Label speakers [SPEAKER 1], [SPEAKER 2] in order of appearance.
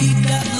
[SPEAKER 1] tidak